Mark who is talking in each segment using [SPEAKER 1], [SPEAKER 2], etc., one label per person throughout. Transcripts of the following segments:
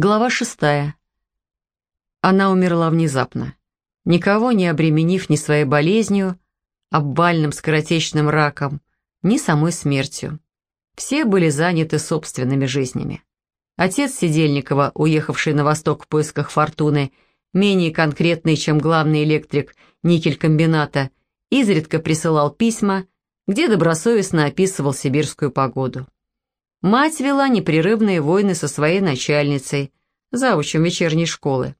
[SPEAKER 1] Глава шестая. Она умерла внезапно, никого не обременив ни своей болезнью, обвальным скоротечным раком, ни самой смертью. Все были заняты собственными жизнями. Отец Сидельникова, уехавший на восток в поисках фортуны, менее конкретный, чем главный электрик никель-комбината, изредка присылал письма, где добросовестно описывал сибирскую погоду. Мать вела непрерывные войны со своей начальницей, заучем вечерней школы.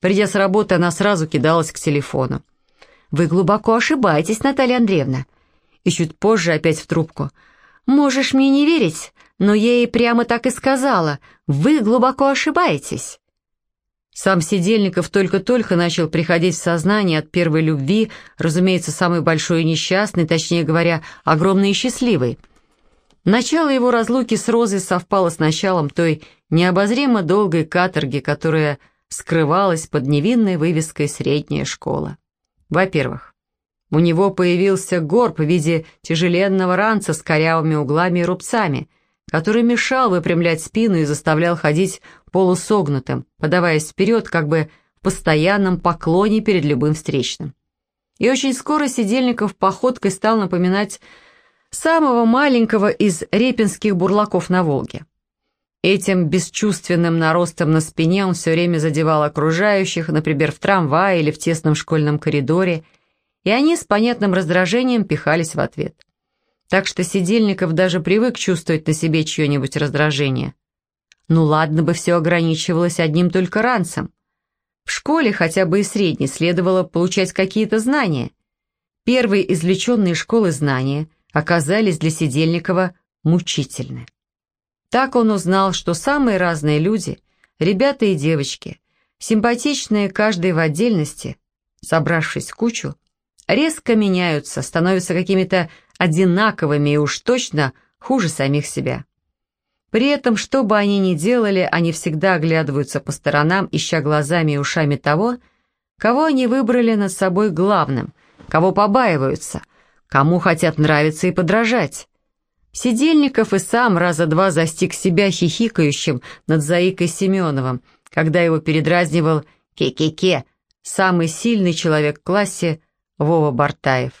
[SPEAKER 1] Придя с работы, она сразу кидалась к телефону. «Вы глубоко ошибаетесь, Наталья Андреевна». И чуть позже опять в трубку. «Можешь мне не верить, но я ей прямо так и сказала. Вы глубоко ошибаетесь». Сам Сидельников только-только начал приходить в сознание от первой любви, разумеется, самый большой и несчастный, точнее говоря, огромный и счастливый – Начало его разлуки с Розой совпало с началом той необозримо долгой каторги, которая скрывалась под невинной вывеской «Средняя школа». Во-первых, у него появился горб в виде тяжеленного ранца с корявыми углами и рубцами, который мешал выпрямлять спину и заставлял ходить полусогнутым, подаваясь вперед как бы в постоянном поклоне перед любым встречным. И очень скоро Сидельников походкой стал напоминать самого маленького из репинских бурлаков на Волге. Этим бесчувственным наростом на спине он все время задевал окружающих, например, в трамвае или в тесном школьном коридоре, и они с понятным раздражением пихались в ответ. Так что Сидельников даже привык чувствовать на себе чье-нибудь раздражение. Ну ладно бы все ограничивалось одним только ранцем. В школе, хотя бы и средней, следовало получать какие-то знания. Первые извлеченные школы знания – оказались для Сидельникова мучительны. Так он узнал, что самые разные люди, ребята и девочки, симпатичные каждый в отдельности, собравшись в кучу, резко меняются, становятся какими-то одинаковыми и уж точно хуже самих себя. При этом, что бы они ни делали, они всегда оглядываются по сторонам, ища глазами и ушами того, кого они выбрали над собой главным, кого побаиваются, кому хотят нравиться и подражать. Сидельников и сам раза два застиг себя хихикающим над Заикой Семеновым, когда его передразнивал «ке-ке-ке», самый сильный человек в классе Вова Бартаев.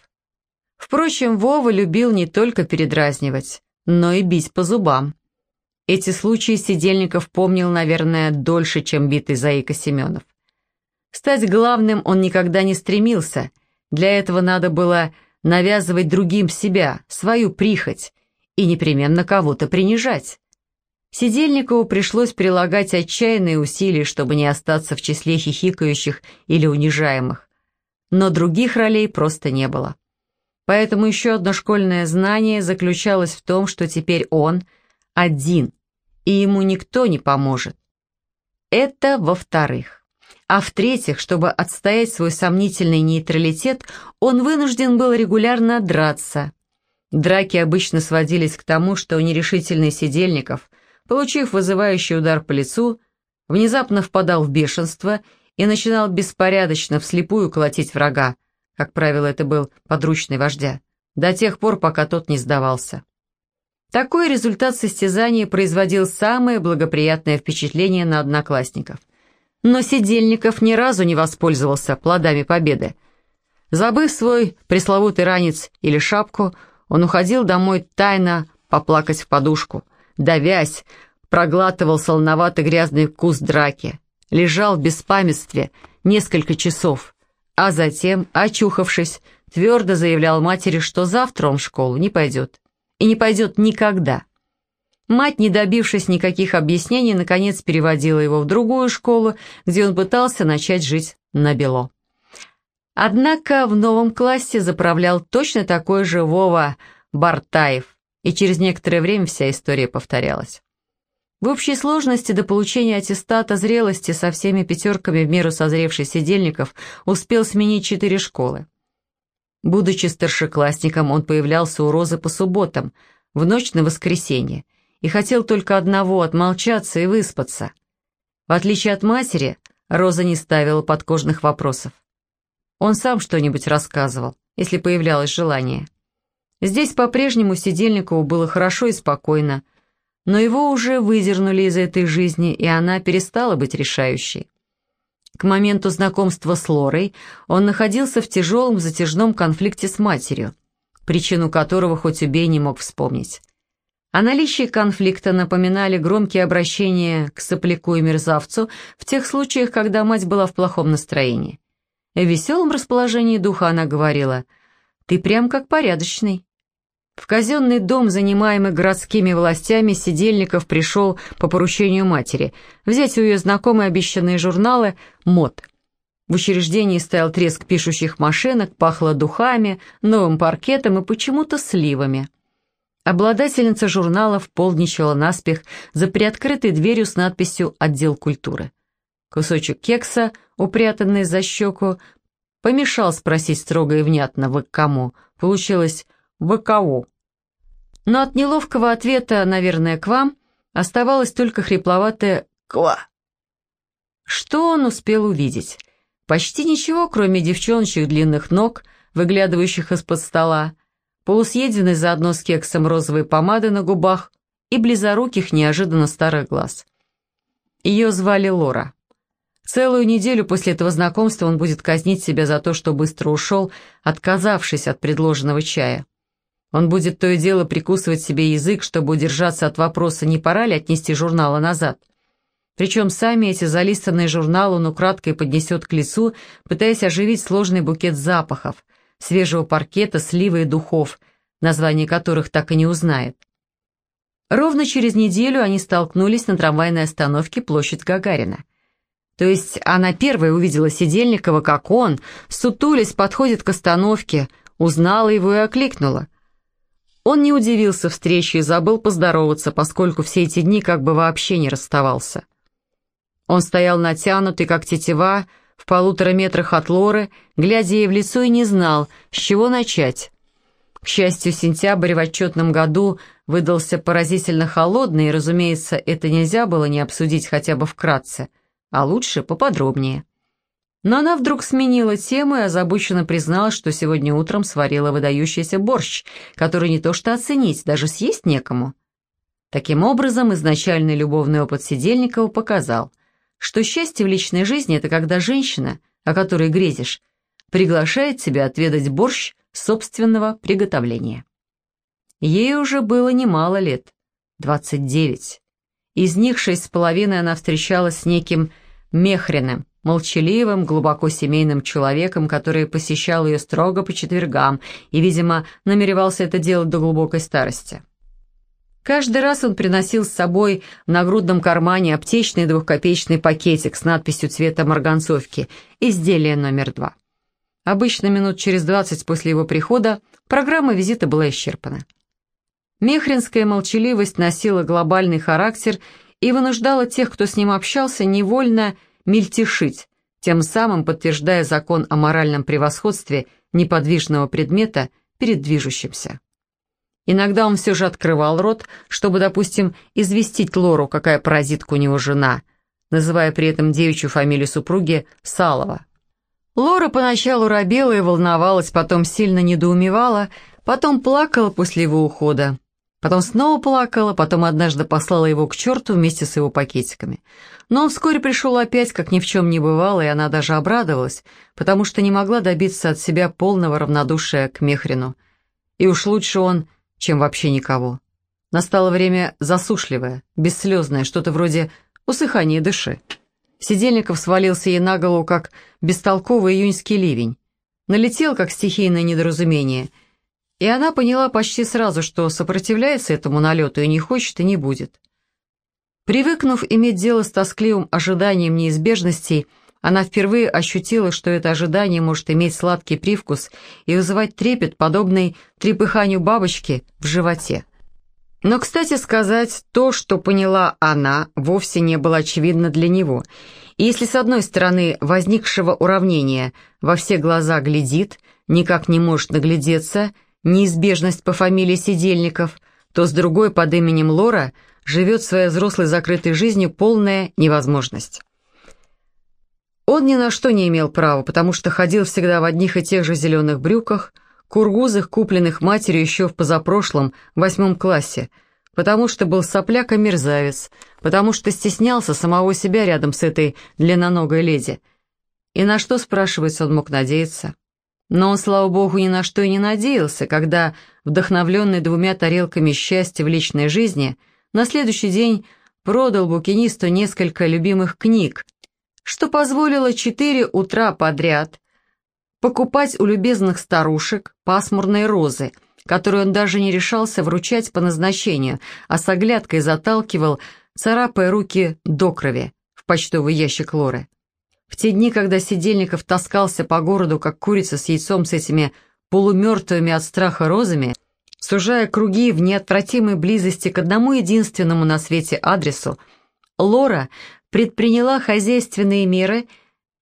[SPEAKER 1] Впрочем, Вова любил не только передразнивать, но и бить по зубам. Эти случаи Сидельников помнил, наверное, дольше, чем битый Заика Семенов. Стать главным он никогда не стремился, для этого надо было навязывать другим себя, свою прихоть и непременно кого-то принижать. Сидельникову пришлось прилагать отчаянные усилия, чтобы не остаться в числе хихикающих или унижаемых. Но других ролей просто не было. Поэтому еще одно школьное знание заключалось в том, что теперь он один, и ему никто не поможет. Это во-вторых. А в-третьих, чтобы отстоять свой сомнительный нейтралитет, он вынужден был регулярно драться. Драки обычно сводились к тому, что нерешительный Сидельников, получив вызывающий удар по лицу, внезапно впадал в бешенство и начинал беспорядочно вслепую колотить врага, как правило, это был подручный вождя, до тех пор, пока тот не сдавался. Такой результат состязания производил самое благоприятное впечатление на одноклассников – но Сидельников ни разу не воспользовался плодами победы. Забыв свой пресловутый ранец или шапку, он уходил домой тайно поплакать в подушку. Давясь, проглатывал солоноватый грязный вкус драки. Лежал в беспамятстве несколько часов, а затем, очухавшись, твердо заявлял матери, что завтра он в школу не пойдет. И не пойдет никогда. Мать, не добившись никаких объяснений, наконец переводила его в другую школу, где он пытался начать жить на бело. Однако в новом классе заправлял точно такой же Вова Бартаев, и через некоторое время вся история повторялась. В общей сложности до получения аттестата зрелости со всеми пятерками в меру созревший сидельников успел сменить четыре школы. Будучи старшеклассником, он появлялся у Розы по субботам, в ночь на воскресенье, и хотел только одного — отмолчаться и выспаться. В отличие от матери, Роза не ставила подкожных вопросов. Он сам что-нибудь рассказывал, если появлялось желание. Здесь по-прежнему Сидельникову было хорошо и спокойно. но его уже выдернули из этой жизни, и она перестала быть решающей. К моменту знакомства с Лорой он находился в тяжелом затяжном конфликте с матерью, причину которого хоть убей не мог вспомнить. О наличии конфликта напоминали громкие обращения к сопляку и мерзавцу в тех случаях, когда мать была в плохом настроении. В веселом расположении духа она говорила «Ты прям как порядочный». В казенный дом, занимаемый городскими властями, Сидельников пришел по поручению матери взять у ее знакомой обещанные журналы «МОД». В учреждении стоял треск пишущих машинок, пахло духами, новым паркетом и почему-то сливами. Обладательница журналов полничала наспех за приоткрытой дверью с надписью «Отдел культуры». Кусочек кекса, упрятанный за щеку, помешал спросить строго и внятно «Вы к кому?». Получилось «Вы кого?». Но от неловкого ответа, наверное, к вам, оставалось только хрипловатое «Ква». Что он успел увидеть? Почти ничего, кроме девчоночек длинных ног, выглядывающих из-под стола, полусъеденной заодно с кексом розовой помады на губах и близоруких неожиданно старых глаз. Ее звали Лора. Целую неделю после этого знакомства он будет казнить себя за то, что быстро ушел, отказавшись от предложенного чая. Он будет то и дело прикусывать себе язык, чтобы удержаться от вопроса, не пора ли отнести журналы назад. Причем сами эти залистанные журналы он украдкой поднесет к лицу, пытаясь оживить сложный букет запахов, свежего паркета, сливы и духов, название которых так и не узнает. Ровно через неделю они столкнулись на трамвайной остановке площадь Гагарина. То есть она первая увидела Сидельникова, как он, сутулясь, подходит к остановке, узнала его и окликнула. Он не удивился встрече и забыл поздороваться, поскольку все эти дни как бы вообще не расставался. Он стоял натянутый, как тетива, в полутора метрах от Лоры, глядя ей в лицо и не знал, с чего начать. К счастью, сентябрь в отчетном году выдался поразительно холодный, и, разумеется, это нельзя было не обсудить хотя бы вкратце, а лучше поподробнее. Но она вдруг сменила тему и озабоченно призналась, что сегодня утром сварила выдающийся борщ, который не то что оценить, даже съесть некому. Таким образом, изначальный любовный опыт Сидельникова показал – что счастье в личной жизни – это когда женщина, о которой грезишь, приглашает тебя отведать борщ собственного приготовления. Ей уже было немало лет, 29. Из них шесть с половиной она встречалась с неким Мехриным, молчаливым, глубоко семейным человеком, который посещал ее строго по четвергам и, видимо, намеревался это делать до глубокой старости. Каждый раз он приносил с собой в нагрудном кармане аптечный двухкопеечный пакетик с надписью цвета марганцовки «Изделие номер два». Обычно минут через двадцать после его прихода программа визита была исчерпана. Мехринская молчаливость носила глобальный характер и вынуждала тех, кто с ним общался, невольно мельтешить, тем самым подтверждая закон о моральном превосходстве неподвижного предмета перед движущимся. Иногда он все же открывал рот, чтобы, допустим, известить Лору, какая паразитка у него жена, называя при этом девичью фамилию супруги Салова. Лора поначалу робела и волновалась, потом сильно недоумевала, потом плакала после его ухода. Потом снова плакала, потом однажды послала его к черту вместе с его пакетиками. Но он вскоре пришел опять, как ни в чем не бывало, и она даже обрадовалась, потому что не могла добиться от себя полного равнодушия к Мехрину. И уж лучше он чем вообще никого. Настало время засушливое, бесслезное, что-то вроде усыхания дыши. Сидельников свалился ей на голову, как бестолковый июньский ливень. Налетел, как стихийное недоразумение, и она поняла почти сразу, что сопротивляется этому налету и не хочет, и не будет. Привыкнув иметь дело с тоскливым ожиданием неизбежностей, она впервые ощутила, что это ожидание может иметь сладкий привкус и вызывать трепет, подобный трепыханию бабочки в животе. Но, кстати сказать, то, что поняла она, вовсе не было очевидно для него. И если с одной стороны возникшего уравнения во все глаза глядит, никак не может наглядеться, неизбежность по фамилии Сидельников, то с другой под именем Лора живет своей взрослой закрытой жизнью полная невозможность. Он ни на что не имел права, потому что ходил всегда в одних и тех же зеленых брюках, кургузах, купленных матерью еще в позапрошлом, восьмом классе, потому что был сопляк и мерзавец, потому что стеснялся самого себя рядом с этой длинноногой леди. И на что, спрашивается, он мог надеяться? Но он, слава богу, ни на что и не надеялся, когда, вдохновленный двумя тарелками счастья в личной жизни, на следующий день продал букинисту несколько любимых книг, что позволило четыре утра подряд покупать у любезных старушек пасмурные розы, которые он даже не решался вручать по назначению, а с оглядкой заталкивал, царапая руки до крови в почтовый ящик Лоры. В те дни, когда Сидельников таскался по городу, как курица с яйцом с этими полумертвыми от страха розами, сужая круги в неотвратимой близости к одному единственному на свете адресу, Лора предприняла хозяйственные меры,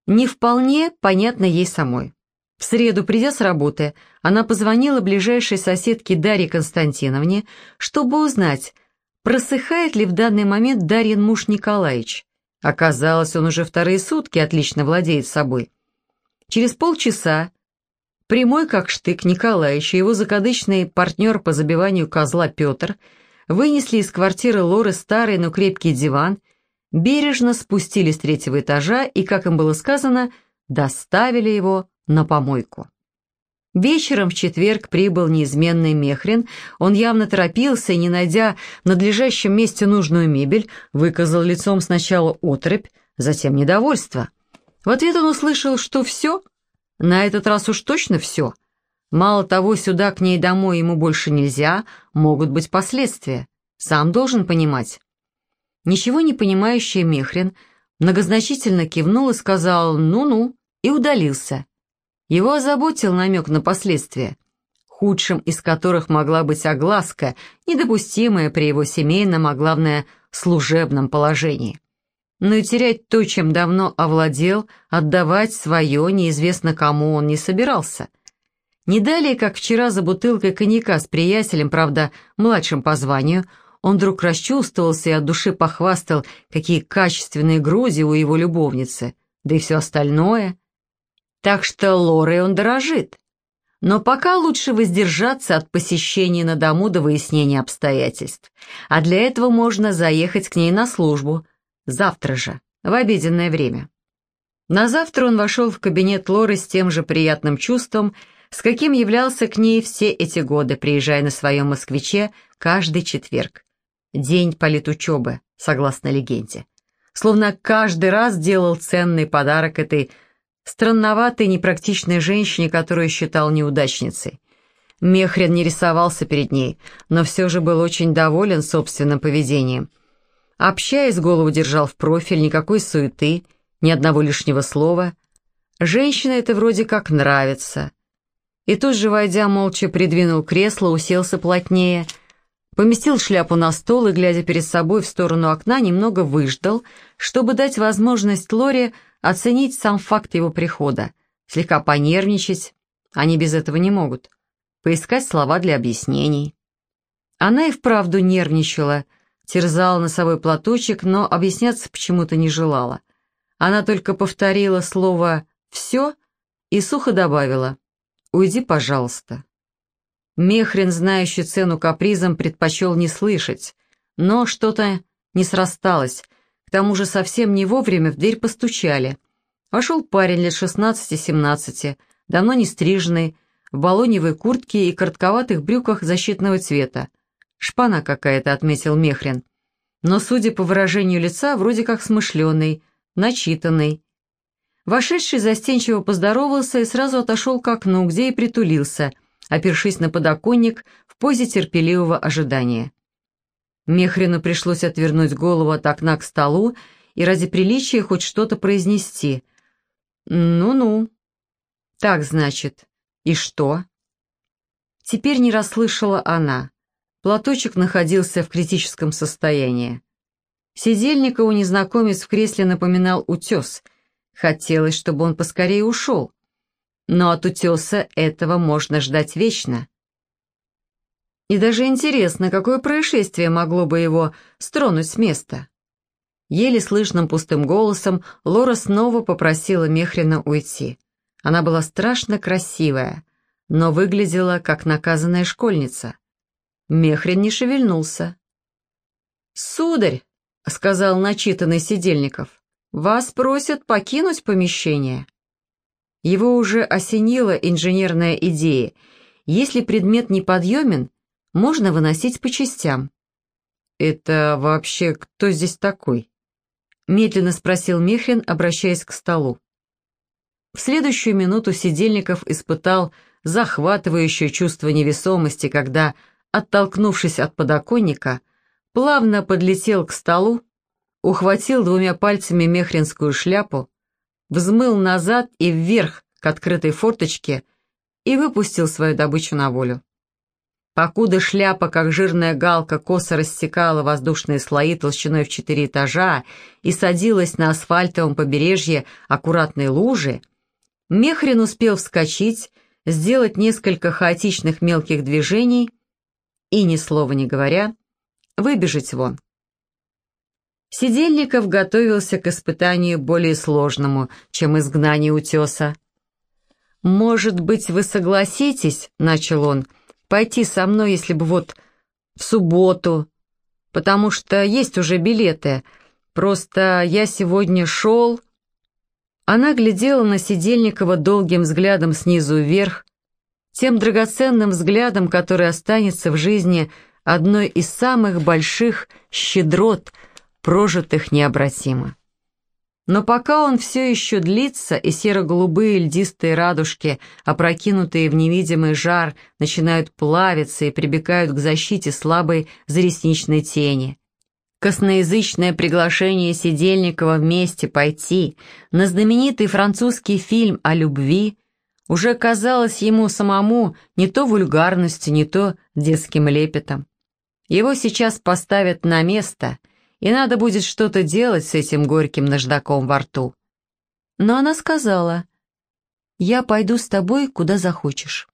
[SPEAKER 1] не вполне понятно ей самой. В среду, придя с работы, она позвонила ближайшей соседке Дарье Константиновне, чтобы узнать, просыхает ли в данный момент Дарьин муж Николаевич. Оказалось, он уже вторые сутки отлично владеет собой. Через полчаса прямой как штык Николаевич и его закадычный партнер по забиванию козла Петр вынесли из квартиры Лоры старый, но крепкий диван, бережно спустились с третьего этажа и, как им было сказано, доставили его на помойку. Вечером в четверг прибыл неизменный Мехрин. Он явно торопился и, не найдя в надлежащем месте нужную мебель, выказал лицом сначала отрыбь, затем недовольство. В ответ он услышал, что все, на этот раз уж точно все. Мало того, сюда к ней домой ему больше нельзя, могут быть последствия. Сам должен понимать. Ничего не понимающий Мехрин многозначительно кивнул и сказал «ну-ну» и удалился. Его озаботил намек на последствия, худшим из которых могла быть огласка, недопустимая при его семейном, а главное, служебном положении. Но и терять то, чем давно овладел, отдавать свое неизвестно кому он не собирался. Не далее, как вчера за бутылкой коньяка с приятелем, правда, младшим по званию, он вдруг расчувствовался и от души похвастал, какие качественные грузи у его любовницы, да и все остальное. Так что Лорой он дорожит. Но пока лучше воздержаться от посещения на дому до выяснения обстоятельств. А для этого можно заехать к ней на службу. Завтра же, в обеденное время. На завтра он вошел в кабинет Лоры с тем же приятным чувством, с каким являлся к ней все эти годы, приезжая на своем москвиче каждый четверг. День политучебы, согласно легенде. Словно каждый раз делал ценный подарок этой странноватой, непрактичной женщине, которую считал неудачницей. Мехрин не рисовался перед ней, но все же был очень доволен собственным поведением. Общаясь, голову держал в профиль, никакой суеты, ни одного лишнего слова. Женщина это вроде как нравится. И тут же, войдя, молча придвинул кресло, уселся плотнее, поместил шляпу на стол и, глядя перед собой в сторону окна, немного выждал, чтобы дать возможность Лоре оценить сам факт его прихода, слегка понервничать, они без этого не могут, поискать слова для объяснений. Она и вправду нервничала, терзала носовой платочек, но объясняться почему-то не желала. Она только повторила слово «все» и сухо добавила «Уйди, пожалуйста». Мехрин, знающий цену капризам, предпочел не слышать, но что-то не срасталось, к тому же совсем не вовремя в дверь постучали. Вошел парень лет шестнадцати-семнадцати, давно не стриженный, в балоневой куртке и коротковатых брюках защитного цвета. «Шпана какая-то», — отметил Мехрин. Но, судя по выражению лица, вроде как смышленый, начитанный. Вошедший застенчиво поздоровался и сразу отошел к окну, где и притулился, опершись на подоконник в позе терпеливого ожидания. Мехрину пришлось отвернуть голову от окна к столу и ради приличия хоть что-то произнести. «Ну-ну». «Так, значит. И что?» Теперь не расслышала она. Платочек находился в критическом состоянии. Сидельникову незнакомец в кресле напоминал утес. Хотелось, чтобы он поскорее ушел. Но от утеса этого можно ждать вечно. И даже интересно, какое происшествие могло бы его стронуть с места. Еле слышным пустым голосом Лора снова попросила Мехрина уйти. Она была страшно красивая, но выглядела как наказанная школьница. Мехрин не шевельнулся, «Сударь», — сказал начитанный Сидельников, — «вас просят покинуть помещение». Его уже осенила инженерная идея. Если предмет неподъемен, можно выносить по частям. «Это вообще кто здесь такой?» Медленно спросил Михрин, обращаясь к столу. В следующую минуту Сидельников испытал захватывающее чувство невесомости, когда, оттолкнувшись от подоконника, плавно подлетел к столу, ухватил двумя пальцами мехринскую шляпу, взмыл назад и вверх к открытой форточке и выпустил свою добычу на волю. Покуда шляпа, как жирная галка, косо рассекала воздушные слои толщиной в четыре этажа и садилась на асфальтовом побережье аккуратной лужи, Мехрин успел вскочить, сделать несколько хаотичных мелких движений и, ни слова не говоря, выбежать вон. Сидельников готовился к испытанию более сложному, чем изгнание утеса. «Может быть, вы согласитесь, — начал он, — пойти со мной, если бы вот в субботу, потому что есть уже билеты. Просто я сегодня шел...» Она глядела на Сидельникова долгим взглядом снизу вверх, тем драгоценным взглядом, который останется в жизни одной из самых больших щедрот, прожитых необратимо. Но пока он все еще длится, и серо-голубые льдистые радужки, опрокинутые в невидимый жар, начинают плавиться и прибегают к защите слабой заресничной тени. Косноязычное приглашение Сидельникова вместе пойти на знаменитый французский фильм о любви уже казалось ему самому не то вульгарностью, не то детским лепетом. Его сейчас поставят на место — и надо будет что-то делать с этим горьким наждаком во рту. Но она сказала, «Я пойду с тобой, куда захочешь».